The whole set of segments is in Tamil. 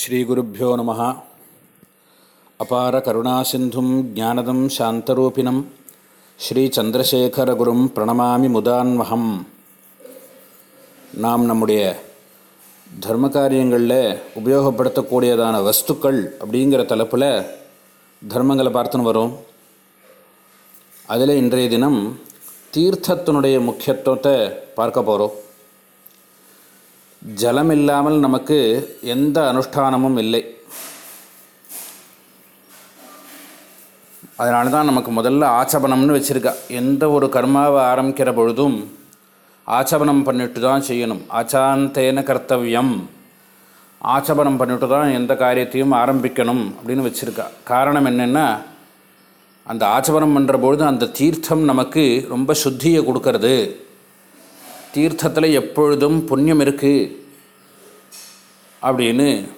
ஸ்ரீகுருப்போ நம. அபார கருணாசிந்தும் ஜானதம் சாந்தரூபிணம். ஸ்ரீச்சந்திரசேகரகுரும் பிரணமாமி முதான்மகம் நாம் நம்முடைய தர்ம காரியங்களில் உபயோகப்படுத்தக்கூடியதான வஸ்துக்கள் அப்படிங்கிற தலைப்பில் தர்மங்களை பார்த்துன்னு வரும். அதில் இன்றைய தினம் தீர்த்தத்தினுடைய முக்கியத்துவத்தை பார்க்க போகிறோம் ஜலம் இல்லாமல் நமக்கு எந்த அனுஷ்டானமும் இல்லை. அதனால தான் நமக்கு முதல்ல ஆச்சபனம்னு வச்சுருக்கா. எந்த ஒரு கர்மாவை ஆரம்பிக்கிற பொழுதும் ஆச்சபனம் பண்ணிட்டு தான் செய்யணும். ஆச்சாந்தேன கர்த்தவியம். ஆச்சபனம் பண்ணிட்டு தான் எந்த காரியத்தையும் ஆரம்பிக்கணும் அப்படின்னு வச்சுருக்கா. காரணம் என்னென்னா அந்த ஆச்சபனம் பண்ணுற பொழுது அந்த தீர்த்தம் நமக்கு ரொம்ப சுத்தியை கொடுக்கறது. தீர்த்தத்தில் எப்பொழுதும் புண்ணியம் இருக்குது அப்படின்னு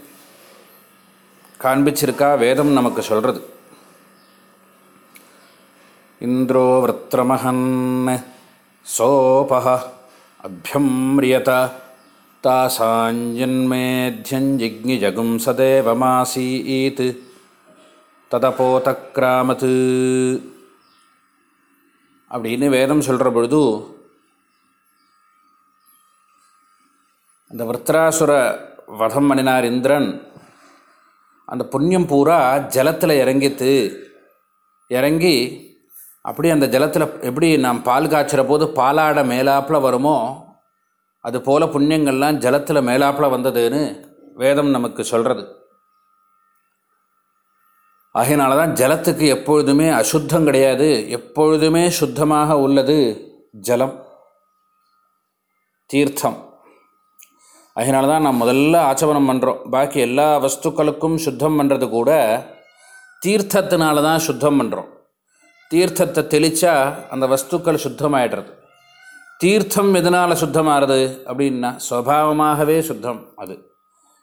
காண்பிச்சிருக்கா வேதம் நமக்கு சொல்கிறது இந்திரோ விரத்ரமஹன் சோபஹ அபியம்ரியத தாசாஞ்சன்மேத்யஞ்சிக்ஞி ஜகும் சதேவமாசீத் ததபோதக்ராமத்து அப்படின்னு வேதம் சொல்கிற பொழுது இந்த விருத்ராசுர வதம் பண்ணினார் இந்திரன் அந்த புண்ணியம் பூரா ஜலத்தில் இறங்கித்து இறங்கி அப்படி அந்த ஜலத்தில் எப்படி நாம் பால் காய்ச்சிற போது பாலாட மேலாப்பில் வருமோ அது போல் புண்ணியங்கள்லாம் ஜலத்தில் மேலாப்பில் வந்ததுன்னு வேதம் நமக்கு சொல்கிறது ஆகையினால தான் ஜலத்துக்கு எப்பொழுதுமே அசுத்தம் கிடையாது எப்பொழுதுமே சுத்தமாக உள்ளது ஜலம் தீர்த்தம். அதனால தான் நான் முதல்ல ஆச்சவனம் பண்ணுறோம் பாக்கி எல்லா வஸ்துக்களுக்கும் சுத்தம் பண்ணுறது கூட தீர்த்தத்தினால தான் சுத்தம் பண்ணுறோம் தீர்த்தத்தை தெளித்தா அந்த வஸ்துக்கள் சுத்தமாயிடுறது. தீர்த்தம் எதனால் சுத்தமாகிறது அப்படின்னா சுவாவமாகவே சுத்தம் அது.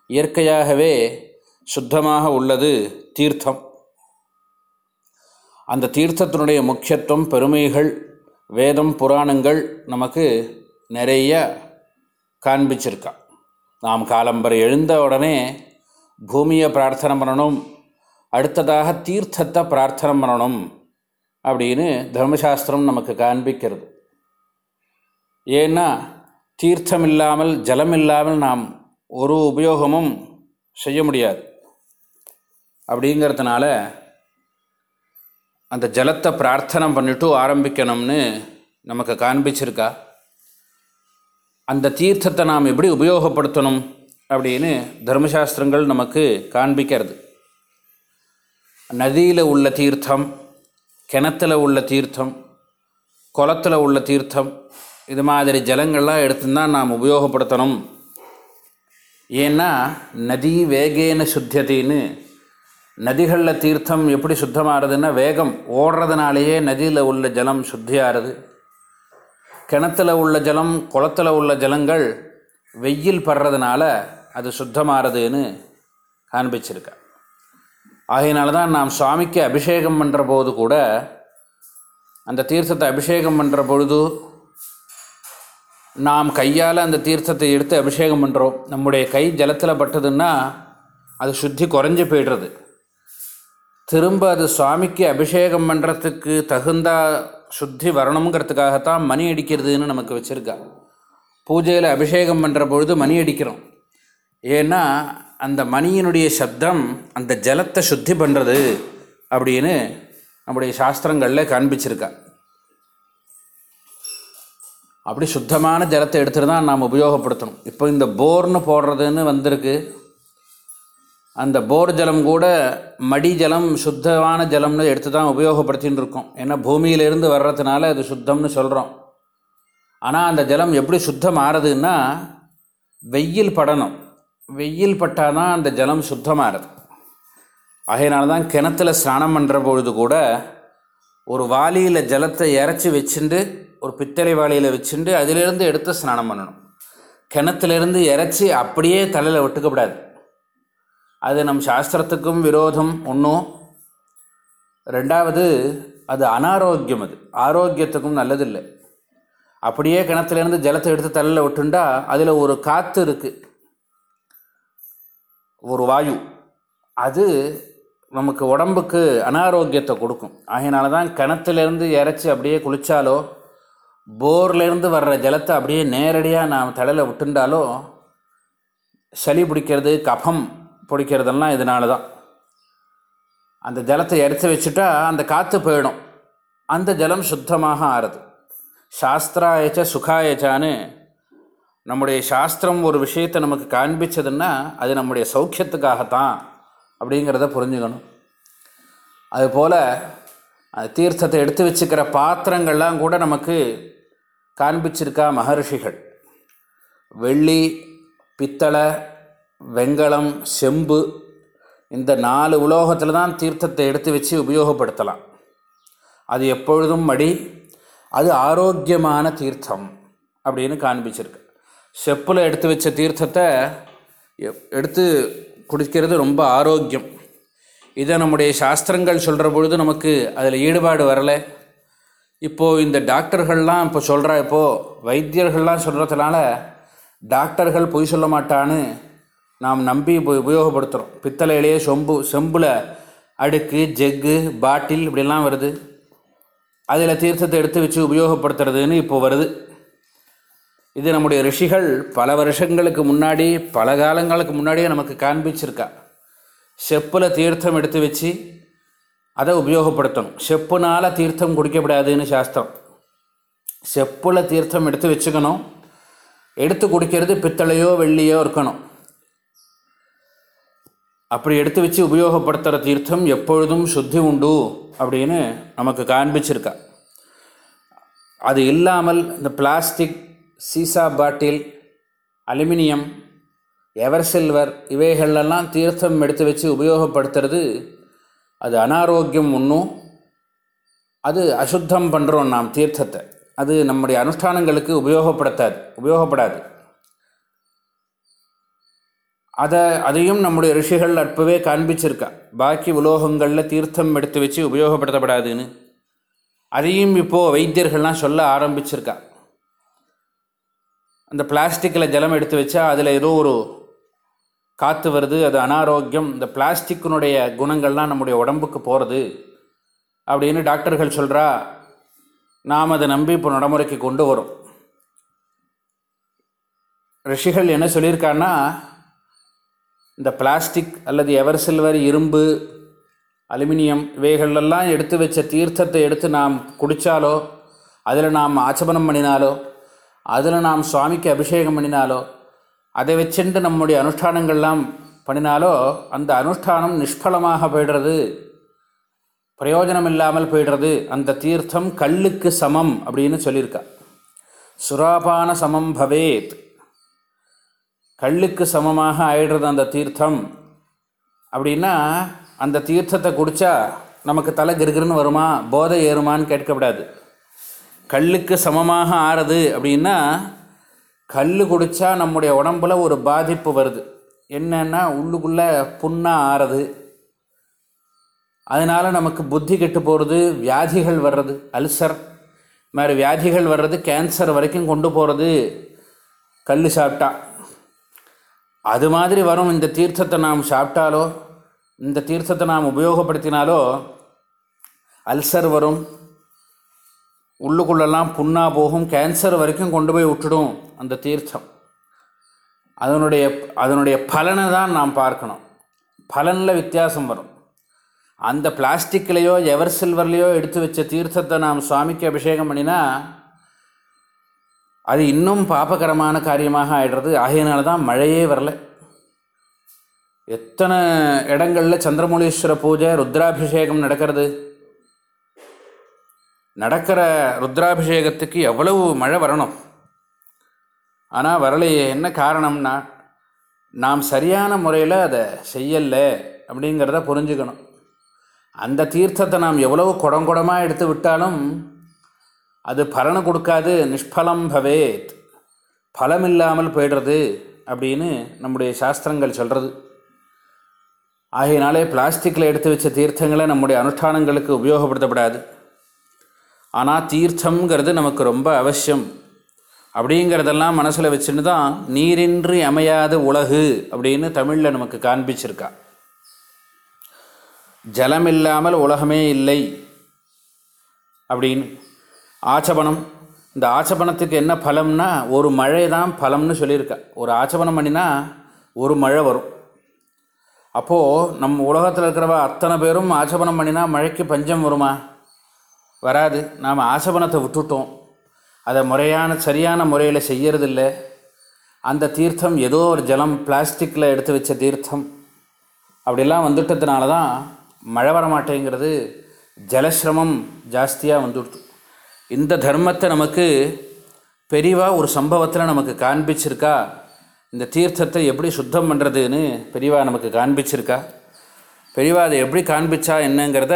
இயற்கையாகவே சுத்தமாக உள்ளது தீர்த்தம். அந்த தீர்த்தத்தினுடைய முக்கியத்துவம் பெருமைகள் வேதம் புராணங்கள் நமக்கு நிறைய காண்பிச்சிருக்கா. நாம் காலம்பரை எழுந்த உடனே பூமியை பிரார்த்தனை பண்ணணும் அடுத்ததாக தீர்த்தத்தை பிரார்த்தனை பண்ணணும் அப்படின்னு தர்மசாஸ்திரம் நமக்கு காண்பிக்கிறது. ஏன்னா தீர்த்தம் இல்லாமல் ஜலம் இல்லாமல் நாம் ஒரு உபயோகமும் செய்ய முடியாது. அப்படிங்கிறதுனால அந்த ஜலத்தை பிரார்த்தனை பண்ணிட்டு ஆரம்பிக்கணும்னு நமக்கு காண்பிச்சிருக்கா? அந்த தீர்த்தத்தை நாம் எப்படி உபயோகப்படுத்தணும் அப்படின்னு தர்மசாஸ்திரங்கள் நமக்கு காண்பிக்கிறது. நதியில் உள்ள தீர்த்தம் கிணத்துல உள்ள தீர்த்தம் குளத்தில் உள்ள தீர்த்தம் இது மாதிரி ஜலங்கள்லாம் எடுத்துதான் நாம் உபயோகப்படுத்தணும். ஏன்னா நதி வேகேன சுத்தியத்தின்னு நதிகளில் தீர்த்தம் எப்படி சுத்தமாகிறதுன்னா வேகம் ஓடுறதுனாலேயே நதியில் உள்ள ஜலம் சுத்தியாகிறது கிணத்துல உள்ள ஜலம் குளத்தில் உள்ள ஜலங்கள் வெயில் படுறதுனால அது சுத்தமாகிறதுன்னு காண்பிச்சிருக்கா ஆகையினால தான் நாம் சுவாமிக்கு அபிஷேகம் பண்ணுற போது கூட அந்த தீர்த்தத்தை அபிஷேகம் பண்ணுற பொழுது நாம் கையால் அந்த தீர்த்தத்தை எடுத்து அபிஷேகம் பண்ணுறோம் நம்முடைய கை ஜலத்தில் பட்டதுன்னா அது சுத்தி குறைஞ்சி போய்டுறது. திரும்ப அது சுவாமிக்கு அபிஷேகம் பண்ணுறதுக்கு தகுந்த சுத்தி வரணுங்கிறதுக்காகத்தான் மணி அடிக்கிறதுன்னு நமக்கு வச்சுருக்கா. பூஜையில் அபிஷேகம் பண்ணுற பொழுது மணி அடிக்கிறோம். ஏன்னா அந்த மணியினுடைய சப்தம் அந்த ஜலத்தை சுத்தி பண்ணுறது அப்படின்னு நம்முடைய சாஸ்திரங்களில் காண்பிச்சிருக்கா. அப்படி சுத்தமான ஜலத்தை எடுத்துகிட்டு தான் நாம் உபயோகப்படுத்தணும். இப்போ இந்த போர்னு போடுறதுன்னு வந்திருக்கு. அந்த போர் ஜலம் கூட மடி ஜலம் சுத்தமான ஜலம்னு எடுத்து தான் உபயோகப்படுத்தின்னு இருக்கோம் ஏன்னா பூமியிலேருந்து வர்றதுனால அது சுத்தம்னு சொல்கிறோம் ஆனால் அந்த ஜலம் எப்படி சுத்தம் ஆறுதுன்னா வெயில் படணும். வெயில் பட்டால் தான் அந்த ஜலம் சுத்தமாகிறது ஆகையினால தான் கிணத்துல ஸ்நானம் பண்ணுற பொழுது கூட ஒரு வாளியில் ஜலத்தை இறச்சி வச்சுட்டு ஒரு பித்தளை வாளியில் வச்சுட்டு அதிலிருந்து எடுத்து ஸ்நானம் பண்ணணும். கிணத்துலேருந்து இறச்சி அப்படியே தலையில் விட்டுக்கப்படாது அது நம் சாஸ்திரத்துக்கும் விரோதம் ஒன்றும் ரெண்டாவது அது அனாரோக்கியம் அது. ஆரோக்கியத்துக்கும் நல்லதில்லை. அப்படியே கிணத்துலேருந்து ஜலத்தை எடுத்து தலையில் விட்டுண்டா அதில் ஒரு காற்று இருக்குது ஒரு வாயு. அது நமக்கு உடம்புக்கு அனாரோக்கியத்தை கொடுக்கும். ஆகையினால தான் கிணத்துலேருந்து இறச்சி அப்படியே குளித்தாலோ போர்லேருந்து வர்ற ஜலத்தை அப்படியே நேரடியாக நாம் தலையில் விட்டுண்டாலோ சளி பிடிக்கிறது கஃபம் பிடிக்கிறதெல்லாம் இதனால தான் அந்த ஜலத்தை எடுத்து வச்சுட்டா அந்த காற்று போயிடும். அந்த ஜலம் சுத்தமாக ஆறுது. சாஸ்திராயச்ச சுகாயச்சான்னு நம்முடைய சாஸ்திரம் ஒரு விஷயத்தை நமக்கு காண்பிச்சதுன்னா அது நம்முடைய சௌக்கியத்துக்காகத்தான் அப்படிங்கிறத புரிஞ்சுக்கணும். அதுபோல் அது தீர்த்தத்தை எடுத்து வச்சுக்கிற பாத்திரங்கள்லாம் கூட நமக்கு காண்பிச்சிருக்கா மகர்ஷிகள். வெள்ளி பித்தளை வெங்கலம் செம்பு இந்த நாலு உலோகத்தில் தான் தீர்த்தத்தை எடுத்து வச்சு உபயோகப்படுத்தலாம். அது எப்பொழுதும் மடி அது ஆரோக்கியமான தீர்த்தம் அப்படின்னு காண்பிச்சிருக்கு. செப்பில் எடுத்து வச்ச தீர்த்தத்தை எடுத்து குடிக்கிறது ரொம்ப ஆரோக்கியம். இதை நம்முடைய சாஸ்திரங்கள் சொல்கிற பொழுது நமக்கு அதில் ஈடுபாடு வரலை. இப்போது இந்த டாக்டர்கள்லாம் இப்போ சொல்கிற இப்போது வைத்தியர்கள்லாம் சொல்கிறதுனால டாக்டர்கள் பொய் சொல்ல மாட்டான்னு நாம் நம்பி இப்போ உபயோகப்படுத்துகிறோம் பித்தளையிலேயே சொம்பு செம்பில் அடுக்கு ஜெக்கு பாட்டில் இப்படிலாம் வருது. அதில் தீர்த்தத்தை எடுத்து வச்சு உபயோகப்படுத்துறதுன்னு இப்போ வருது. இது நம்முடைய ரிஷிகள் பல வருஷங்களுக்கு முன்னாடி பல காலங்களுக்கு முன்னாடியே நமக்கு காண்பிச்சிருக்கா. செப்பில் தீர்த்தம் எடுத்து வச்சு அதை உபயோகப்படுத்தணும். செப்புனால் தீர்த்தம் குடிக்கப்படாதுன்னு சாஸ்திரம். செப்பில் தீர்த்தம் எடுத்து வச்சுக்கணும். எடுத்து குடிக்கிறது பித்தளையோ வெள்ளியோ இருக்கணும். அப்படி எடுத்து வச்சு உபயோகப்படுத்துகிற தீர்த்தம் எப்பொழுதும் சுத்தி உண்டு அப்படின்னு நமக்கு காண்பிச்சிருக்கா. அது இல்லாமல் இந்த பிளாஸ்டிக் சீசா பாட்டில் அலுமினியம் எவர் சில்வர் இவைகளெல்லாம் தீர்த்தம் எடுத்து வச்சு உபயோகப்படுத்துறது அது அனாரோக்கியம் ஒன்றும் அது அசுத்தம் பண்ணுறோம் நாம் தீர்த்தத்தை. அது நம்முடைய அனுஷ்டானங்களுக்கு உபயோகப்படுத்தாது உபயோகப்படாது. அதை அதையும் நம்முடைய ரிஷிகள் அப்பவே காண்பிச்சிருக்கா. பாக்கி உலோகங்களில் தீர்த்தம் எடுத்து வச்சு உபயோகப்படுத்தப்படாதுன்னு. அதையும் இப்போது வைத்தியர்கள்லாம் சொல்ல ஆரம்பிச்சிருக்கா. அந்த பிளாஸ்டிக்கில் ஜலம் எடுத்து வச்சா அதில் ஏதோ ஒரு காற்று வருது அது அனாரோக்கியம். இந்த பிளாஸ்டிக்கினுடைய குணங்கள்லாம் நம்முடைய உடம்புக்கு போகிறது அப்படின்னு டாக்டர்கள் சொல்கிறா நாம் அதை நம்பி இப்போ நடைமுறைக்கு கொண்டு வரோம். ரிஷிகள் என்ன சொல்லியிருக்கான்னா இந்த பிளாஸ்டிக் அல்லது எவர் சில்வர் இரும்பு அலுமினியம் இவைகளெல்லாம் எடுத்து வச்ச தீர்த்தத்தை எடுத்து நாம் குடித்தாலோ அதில் நாம் ஆச்சபனம் பண்ணினாலோ அதில் நாம் சுவாமிக்கு அபிஷேகம் பண்ணினாலோ அதை வச்சுட்டு நம்முடைய அனுஷ்டானங்கள்லாம் பண்ணினாலோ அந்த அனுஷ்டானம் நிஷ்பலமாக போயிடுறது பிரயோஜனம் இல்லாமல் போயிடுறது அந்த தீர்த்தம் கல்லுக்கு சமம் அப்படின்னு சொல்லியிருக்கா. சுராபான சமம் பவேத். கல்லுக்கு சமமாக ஆயிடுறது அந்த தீர்த்தம். அப்படின்னா அந்த தீர்த்தத்தை குடித்தா நமக்கு தலை கிருகிருன்னு வருமா? போதை ஏறுமான்னு கேட்கக்கூடாது. கல்லுக்கு சமமாக ஆறுது அப்படின்னா கல் குடித்தா நம்முடைய உடம்பில் ஒரு பாதிப்பு வருது. என்னென்னா உள்ளுக்குள்ளே புண்ணாக ஆறுது. அதனால் நமக்கு புத்தி கெட்டு போகிறது வியாதிகள் வர்றது அல்சர். மாதிரி வியாதிகள் வர்றது கேன்சர் வரைக்கும் கொண்டு போகிறது கல் சாப்பிட்டா. அது மாதிரி வரும் இந்த தீர்த்தத்தை நாம் சாப்பிட்டாலோ இந்த தீர்த்தத்தை நாம் உபயோகப்படுத்தினாலோ அல்சர் வரும். உள்ளுக்குள்ளெல்லாம் புண்ணா போகும். கேன்சர் வரைக்கும் கொண்டு போய் விட்டுடும் அந்த தீர்த்தம். அதனுடைய அதனுடைய பலனை தான் நாம் பார்க்கணும். பலனில் வித்தியாசம் வரும். அந்த பிளாஸ்டிக்லேயோ எவர் சில்வர்லேயோ எடுத்து வச்ச தீர்த்தத்தை நாம் சுவாமிக்கு அபிஷேகம் பண்ணினா அது இன்னும் பாபகரமான காரியமாக ஆயிடுறது. ஆகையினால தான் மழையே வரல. எத்தனை இடங்களில் சந்திரமௌலீஸ்வர பூஜை ருத்ராபிஷேகம் நடக்கிறது? நடக்கிற ருத்ராபிஷேகத்துக்கு எவ்வளவு மழை வரணும்? ஆனால் வரலையே. என்ன காரணம்னா நாம் சரியான முறையில் அதை செய்யலை அப்படிங்கிறத புரிஞ்சுக்கணும். அந்த தீர்த்தத்தை நாம் எவ்வளவு குடம் குடமாக எடுத்து விட்டாலும் அது பலனை கொடுக்காது நிஷ்பலம் பவேத். பலம் இல்லாமல் போயிடுறது அப்படின்னு நம்முடைய சாஸ்திரங்கள் சொல்கிறது ஆகையினாலே பிளாஸ்டிக்கில் எடுத்து வச்ச தீர்த்தங்களை நம்முடைய அனுஷ்டானங்களுக்கு உபயோகப்படுத்தப்படாது. ஆனால் தீர்த்தங்கிறது நமக்கு ரொம்ப அவசியம். அப்படிங்கிறதெல்லாம் மனசில் வச்சுன்னு தான் நீரின்றி அமையாத உலகு அப்படின்னு தமிழில் நமக்கு காண்பிச்சிருக்கா. ஜலம் இல்லாமல் உலகமே இல்லை அப்படின்னு. ஆச்சபணம் இந்த ஆச்சபணத்துக்கு என்ன பலம்னா ஒரு மழை தான் பலம்னு சொல்லியிருக்கா. ஒரு ஆச்சபணம் பண்ணினா ஒரு மழை வரும். அப்போது நம்ம உலகத்தில் இருக்கிறவ அத்தனை பேரும் ஆச்சபணம் பண்ணினா மழைக்கு பஞ்சம் வருமா? வராது. நாம் ஆசபனத்தை விட்டுட்டோம். அதை முறையான சரியான முறையில் செய்யறதில்ல. அந்த தீர்த்தம் ஏதோ ஒரு ஜலம் பிளாஸ்டிக்கில் எடுத்து வச்ச தீர்த்தம். அப்படிலாம் வந்துட்டதுனால தான் மழை வர மாட்டேங்கிறது ஜலசிரமம் ஜாஸ்தியாக வந்துடுது. இந்த தர்மத்தை நமக்கு பெரிவா ஒரு சம்பவத்தில் நமக்கு காண்பிச்சிருக்கா? இந்த தீர்த்தத்தை எப்படி சுத்தம் பண்ணுறதுன்னு பெரியவா நமக்கு காண்பிச்சிருக்கா? பெரியவா அதை எப்படி காண்பிச்சா என்னங்கிறத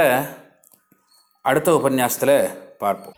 அடுத்த உபன்யாசத்தில் பார்ப்போம்.